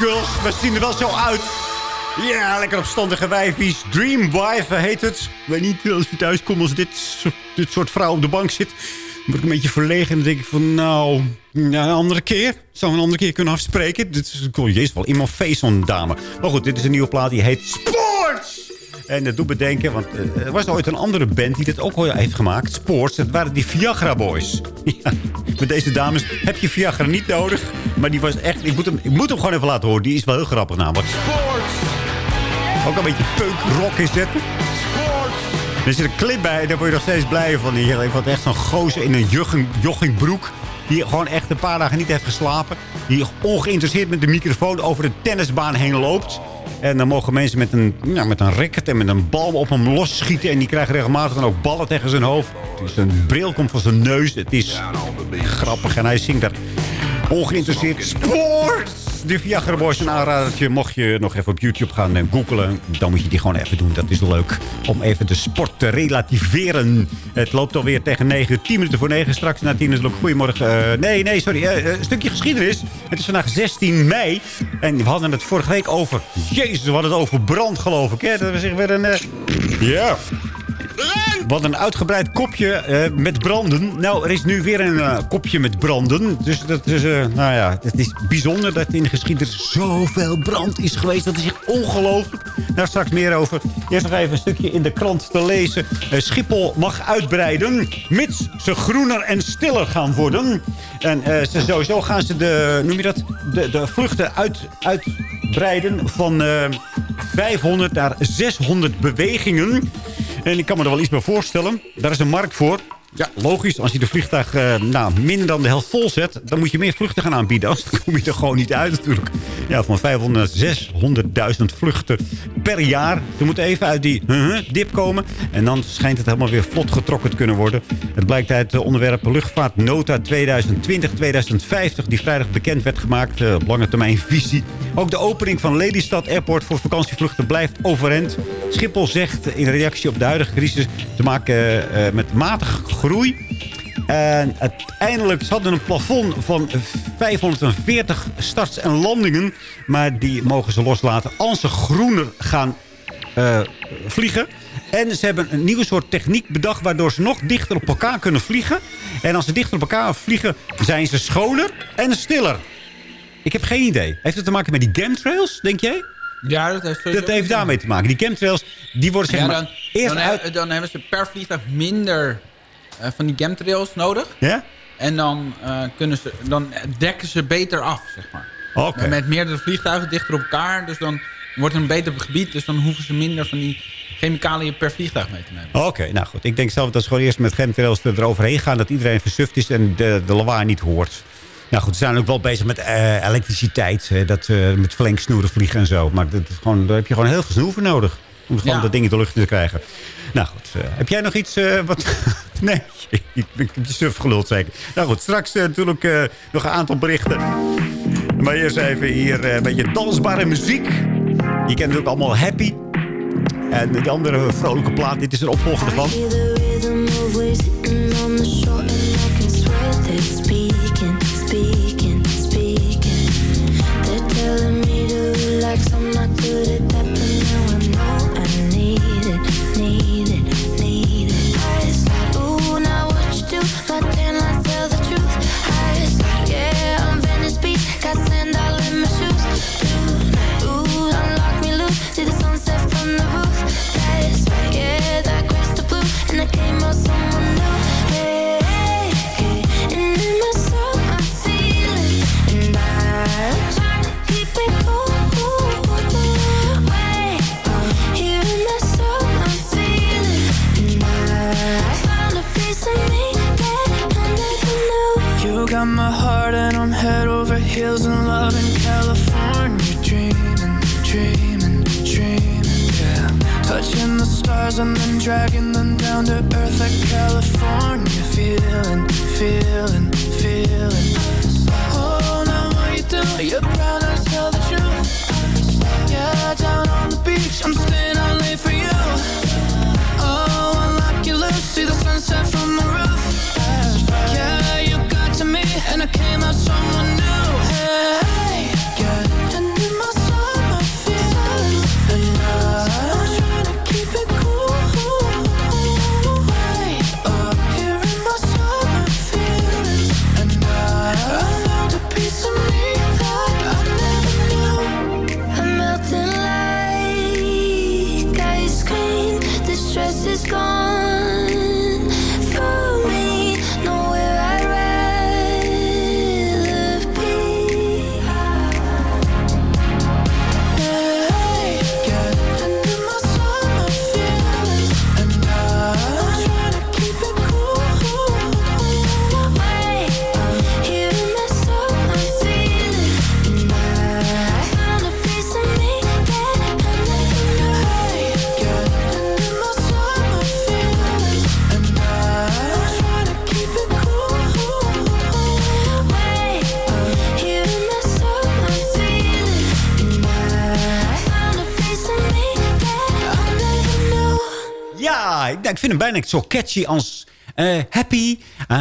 Girls. We zien er wel zo uit. Ja, lekker opstandige wijfies. Dream Wife heet het. Ik weet niet, als je thuis komt als dit, dit soort vrouw op de bank zit... word ik een beetje verlegen. En denk ik van, nou, een andere keer. Zou een andere keer kunnen afspreken. Dit is, oh, jezus, wel iemand feest zo'n dame. Maar goed, dit is een nieuwe plaat die heet Sports. En dat doet me denken, want eh, er was ooit een andere band die dit ook al heeft gemaakt. Sports, dat waren die Viagra Boys. Ja, met deze dames heb je Viagra niet nodig. Maar die was echt, ik moet hem, ik moet hem gewoon even laten horen. Die is wel heel grappig namelijk. Sports. Ook een beetje punk rock is het. Er zit een clip bij, daar word je nog steeds blij van. Die heeft echt zo'n gozer in een jogging, joggingbroek. Die gewoon echt een paar dagen niet heeft geslapen. Die ongeïnteresseerd met de microfoon over de tennisbaan heen loopt. En dan mogen mensen met een, ja, met een racket en met een bal op hem losschieten. En die krijgen regelmatig dan ook ballen tegen zijn hoofd. Dus een bril komt van zijn neus. Het is grappig. En hij zingt daar ongeïnteresseerd. Sport! De Viagra Boys een aanradertje. Mocht je nog even op YouTube gaan en googlen, dan moet je die gewoon even doen. Dat is leuk om even de sport te relativeren. Het loopt alweer tegen 9, 10 minuten voor 9. Straks na 10 is het ook goedemorgen. Eh, nee, nee, sorry. eh, een stukje geschiedenis. Het is vandaag 16 mei. En we hadden het vorige week over... Jezus, we hadden het over brand, geloof ik. Hè? Dat was echt weer een... eh, Ja... Wat een uitgebreid kopje eh, met branden. Nou, er is nu weer een eh, kopje met branden. Dus dat is, eh, nou ja, het is bijzonder dat in de geschiedenis zoveel brand is geweest. Dat is echt ongelooflijk. Daar straks meer over. Eerst nog even een stukje in de krant te lezen. Schiphol mag uitbreiden, mits ze groener en stiller gaan worden. En ze, sowieso gaan ze de, noem je dat, de, de vluchten uit, uitbreiden van eh, 500 naar 600 bewegingen. En ik kan me er wel iets bij voorstellen. Daar is een markt voor. Ja, logisch. Als je de vliegtuig eh, nou, minder dan de helft vol zet... dan moet je meer vluchten gaan aanbieden. Anders kom je er gewoon niet uit natuurlijk. Ja, van 500 naar 600.000 vluchten per jaar. Ze moeten even uit die dip komen. En dan schijnt het helemaal weer vlot getrokken te kunnen worden. Het blijkt uit het onderwerp Luchtvaartnota 2020-2050... die vrijdag bekend werd gemaakt. eh, lange termijn visie. Ook de opening van Lelystad Airport voor vakantievluchten blijft overeind. Schiphol zegt in reactie op de huidige crisis... te maken eh, met matige groei... En uiteindelijk ze hadden een plafond van 540 starts en landingen. Maar die mogen ze loslaten als ze groener gaan eh, vliegen. En ze hebben een nieuwe soort techniek bedacht... waardoor ze nog dichter op elkaar kunnen vliegen. En als ze dichter op elkaar vliegen... zijn ze schoner en stiller. Ik heb geen idee. Heeft het te maken met die chemtrails, denk jij? Ja, dat heeft Dat heeft daarmee te maken. Die chemtrails, die worden zeg Ja, maar... dan, eerst dan, uit... dan hebben ze per vliegtuig minder van die chemtrails nodig. Ja? En dan, eh, kunnen ze, dan dekken ze beter af, zeg maar. Oké. Met meerdere vliegtuigen dichter op elkaar. Dus dan wordt het een beter gebied. Dus dan hoeven ze minder van die chemicaliën per vliegtuig mee te nemen. Oké, nou goed. Ik denk zelf dat ze gewoon eerst met chemtrails eroverheen gaan... dat iedereen versuft is en de, de lawaai niet hoort. Nou goed, ze zijn ook wel bezig met eh, elektriciteit. hè, dat, eh, met verlengsnoeren vliegen en zo. Maar dat is gewoon, daar heb je gewoon heel veel snoer voor nodig. Om gewoon Ja. dat ding in de lucht te krijgen. Nou goed, eh, heb jij nog iets eh, wat... nee, ik, je suf geluld zeker. Nou goed, straks eh, natuurlijk eh, nog een aantal berichten. Maar eerst even hier eh, een beetje dansbare muziek. Je kent natuurlijk allemaal Happy. En de andere vrolijke plaat, dit is een opvolger ervan. Heels in love in California Dreaming, dreaming, dreaming, yeah. Touching the stars and then dragging them down to earth like California. Feeling, feeling, feeling. Oh, now what you do? You're proud to tell the truth. Yeah, down on the beach, I'm staying out late for you ik, vind hem bijna zo catchy als eh, Happy. eh,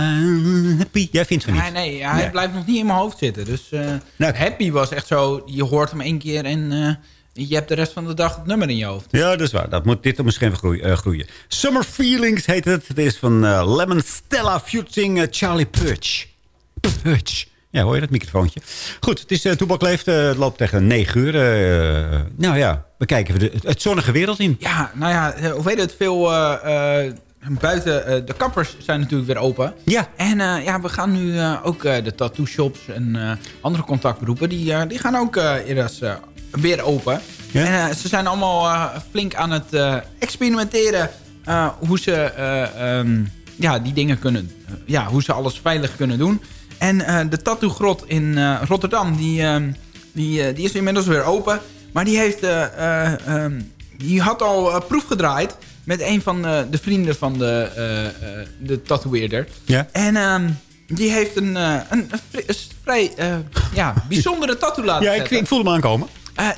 happy. Jij vindt van niet? Nee, nee, hij blijft nog niet in mijn hoofd zitten. Dus eh, Happy was echt zo, je hoort hem één keer en je hebt de rest van de dag het nummer in je hoofd. Ja, dat is waar. Dat moet dit misschien groeien, groeien. Summer Feelings heet het. Het is van Lemon Stella featuring Charlie Purge. Purge. Ja, hoor je dat microfoontje? Goed, het is uh, het loopt tegen 9 uur. eh, nou ja, we kijken de, het zonnige wereld in. Ja, nou ja, hoe weet het, veel buiten de kappers zijn natuurlijk weer open. Ja. En ja, we gaan nu ook de tattoo shops en andere contactberoepen, die, die gaan ook eh, weer open. En ze zijn allemaal flink aan het experimenteren hoe ze eh, ehm, ja, die dingen kunnen, ja, hoe ze alles veilig kunnen doen. En eh, de tattoo grot in eh, Rotterdam, die, ehm, die, eh, die is inmiddels weer open. Maar die heeft, eh, eh, ehm, die had al proef gedraaid met een van eh, de vrienden van de, eh, de tatoeëerder. Ja. En ehm, die heeft een, een, een vri- een vrij ja, bijzondere tattoo laten Ja, ik, zetten. ik voel hem aankomen.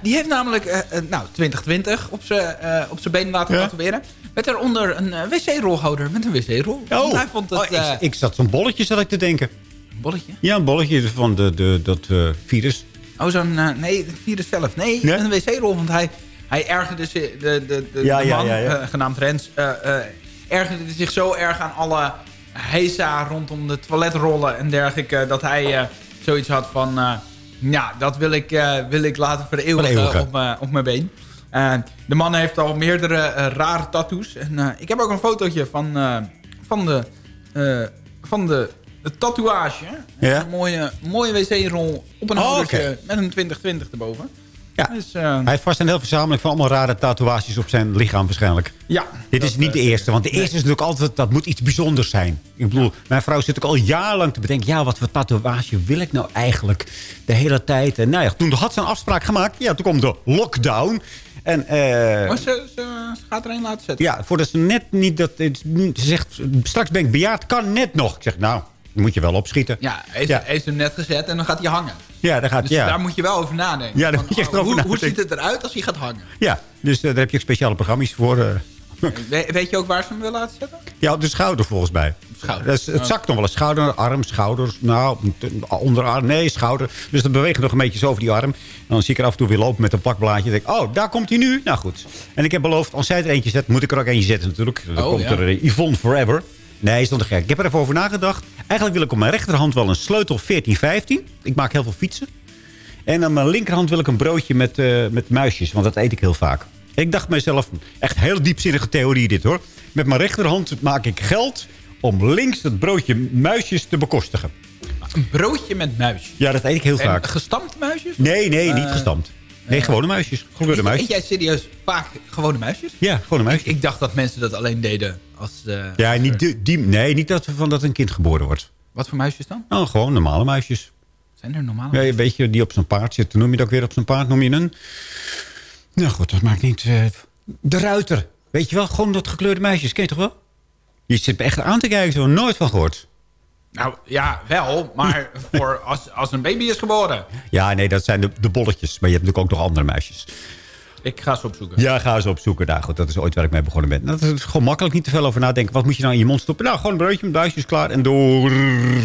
Die heeft namelijk nou, 2020 op zijn been laten Ja. tatoeëren. Met daaronder een wc-rolhouder met een wc-rol. Oh, Hij vond het, Oh, ik, ik zat zo'n bolletje zat ik te denken. Bolletje. Ja, een bolletje van de, de, dat eh, virus. Oh, zo'n... eh, nee, het virus zelf. Nee, Ja? een wc-rol. Want hij, hij ergerde zich... De, de, de, Ja, de man, ja, ja. eh, genaamd Rens... ergerde zich zo erg aan alle heisa rondom de toiletrollen en dergelijke... dat hij zoiets had van... ja, dat wil ik, wil ik laten vereeuwigen, op, mijn- op mijn been. De man heeft al meerdere rare tattoos. En, ik heb ook een fotootje van, van de... van de de tatoeage. Ja. Een mooie, mooie wc-rol op een Oh, oké. met een 2020 erboven. Ja. Dus, eh, Hij heeft vast een heel verzameling van allemaal rare tatoeages op zijn lichaam waarschijnlijk. ja. Dit is niet de eh, eerste, want de eerste is natuurlijk altijd... dat moet iets bijzonders zijn. Ik bedoel, mijn vrouw zit ook al jarenlang te bedenken... ja, wat voor tatoeage wil ik nou eigenlijk de hele tijd? En nou ja, toen had ze een afspraak gemaakt. Ja, toen komt de lockdown. En eh, Maar ze, ze, ze gaat er een laten zetten. ja, voordat ze net niet dat... Ze zegt, straks ben ik bejaard, kan net nog. Ik zeg, nou, moet je wel opschieten. Ja, heeft, Ja. heeft hem net gezet en dan gaat hij hangen. Ja, daar gaat Dus ja. daar moet je wel over nadenken. Ja, daar moet je echt oh, over hoe, hoe nadenken. ziet het eruit als hij gaat hangen? Ja, dus eh, daar heb je ook speciale programma's voor. eh. We- weet je ook waar ze hem wil laten zetten? Ja, op de schouder volgens mij. Schouder. Het zakt nog wel eens. Schouder, arm, schouders. Nou, onderarm. Nee, schouder. Dus dat beweegt nog een beetje zo over die arm. En dan zie ik er af en toe weer lopen met een plakblaadje. Dan denk oh, daar komt hij nu. Nou goed. En ik heb beloofd, als zij er eentje zet, moet ik er ook eentje zetten natuurlijk. Dan Oh, komt ja. er eh, Yvonne Forever. Nee, is nog te gek. Ik heb er even over nagedacht. Eigenlijk wil ik op mijn rechterhand wel een sleutel 1415. Ik maak heel veel fietsen. En aan mijn linkerhand wil ik een broodje met, eh, met muisjes. Want dat eet ik heel vaak. Ik dacht mezelf, echt heel diepzinnige theorie dit hoor. Met mijn rechterhand maak ik geld om links dat broodje muisjes te bekostigen. Een broodje met muisjes. Ja, dat eet ik heel En vaak. gestampte muisjes? Nee, nee, niet Eh, gestampt. Nee, gewone muisjes. Eet muisjes. jij serieus vaak gewone muisjes? Ja, gewone muisjes. Ik dacht dat mensen dat alleen deden als... eh, Ja, niet die, die- nee, niet dat, van dat een kind geboren wordt. Wat voor muisjes dan? Oh, gewoon normale muisjes. Zijn er normale Ja, weet je, die op zijn paard zitten. Noem je dat ook weer op zijn paard? Noem je een... Nou goed, dat maakt niet... eh, de ruiter. Weet je wel, gewoon dat gekleurde muisjes. Ken je toch wel? Je zit me echt aan te kijken, zo nooit van gehoord. Nou ja, wel, maar voor als, als een baby is geboren. Ja, nee, dat zijn de, de bolletjes. Maar je hebt natuurlijk ook nog andere muisjes. Ik ga ze opzoeken. Ja, ga eens opzoeken. Nou goed, dat is ooit waar ik mee begonnen ben. Dat is gewoon makkelijk, niet te veel over nadenken. Wat moet je nou in je mond stoppen? Nou, gewoon een broodje met muisjes klaar en door.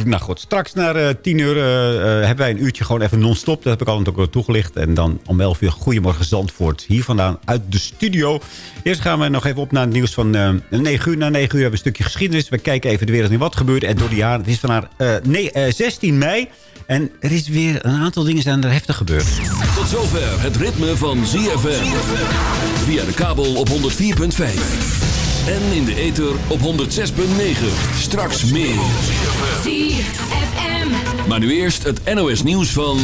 Nou goed, straks naar eh 10 uur eh, eh, hebben wij een uurtje gewoon even non-stop. Dat heb ik al natuurlijk toegelicht. En dan om 11 uur Goedemorgen Zandvoort. Hier vandaan uit de studio. Eerst gaan we nog even op naar het nieuws van eh 9 uur. Na 9 uur hebben we een stukje geschiedenis. We kijken even de wereld in wat gebeurt. En door de jaren, het is vandaag eh, nee, eh, 16 mei. En er is weer een aantal dingen zijn er heftig gebeurd. Tot zover het ritme van ZFM. Via de kabel op 104.5. En in de ether op 106.9. Straks meer. ZFM. Maar nu eerst het NOS nieuws van...